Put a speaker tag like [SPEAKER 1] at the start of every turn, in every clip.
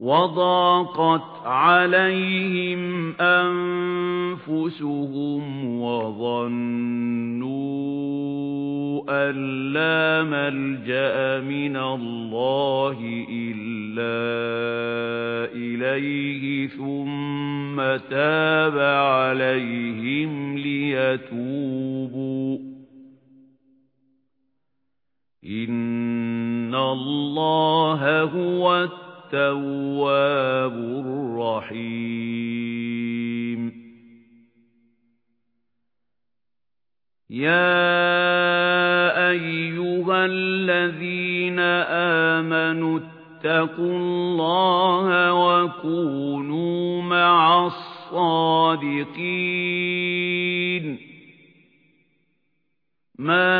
[SPEAKER 1] وضاقت عليهم أنفسهم وظنوا أن لا ملجأ من الله إلا إليه ثم تاب عليهم ليتوبوا. إن الله هو التواب الرحيم. يا أيها الذين آمنوا اتقوا الله وكونوا مع الصادقين. ما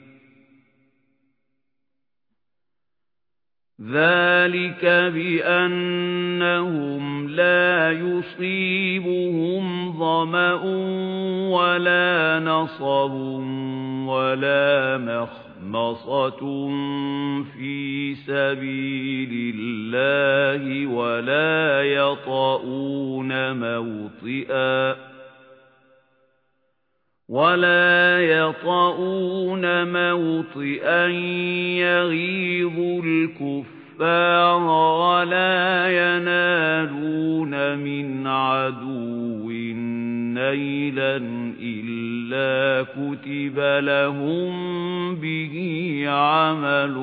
[SPEAKER 1] ذَلِكَ بِأَنَّهُمْ لَا يُصِيبُهُمْ ظَمَأٌ وَلَا نَصَبٌ وَلَا مَخْمَصَةٌ فِي سَبِيلِ اللَّهِ وَلَا يَطَئُونَ مَوْطِئًا ولا يطؤون موطئا يغيظ الكفار ولا ينالون من عدو نيلا إلا كتب لهم به عمل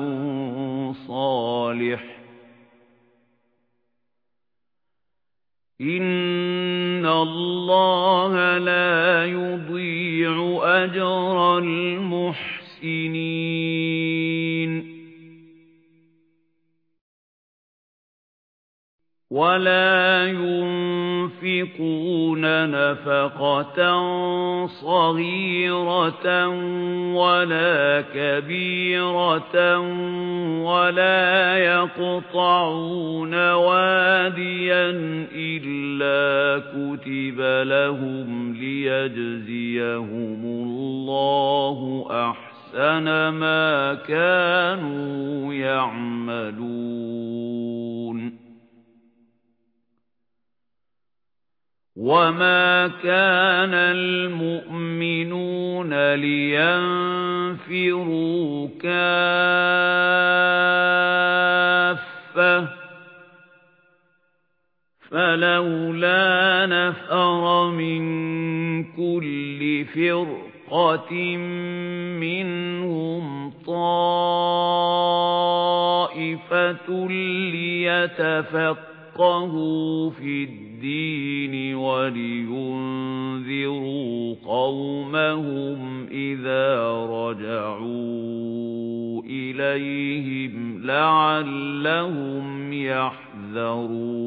[SPEAKER 1] صالح. إِنَّ اللَّهَ لَا يُضِيعُ أَجْرَ الْمُحْسِنِينَ. وَلَا يُنْفِقُونَ نَفَقَةً صَغِيرَةً وَلَا كَبِيرَةً وَلَا يَقْطَعُونَ وَادِيًا إِلَّا كُتِبَ لَهُمْ لِيَجْزِيَهُمُ اللَّهُ أَحْسَنَ مَا كَانُوا يَعْمَلُونَ وَمَا كَانَ الْمُؤْمِنُونَ لِيَنفِرُوا كَافَّةً فَلَوْلَا نَفَرَ مِنْ كُلِّ فِرْقَةٍ مِنْهُمْ طَائِفَةٌ لِيَتَفَقَّهُوا فِي الدِّينِ وَلِيُنذِرُوا قَوْمَهُمْ إِذَا رَجَعُوا إِلَيْهِمْ لَعَلَّهُمْ يَحْذَرُونَ.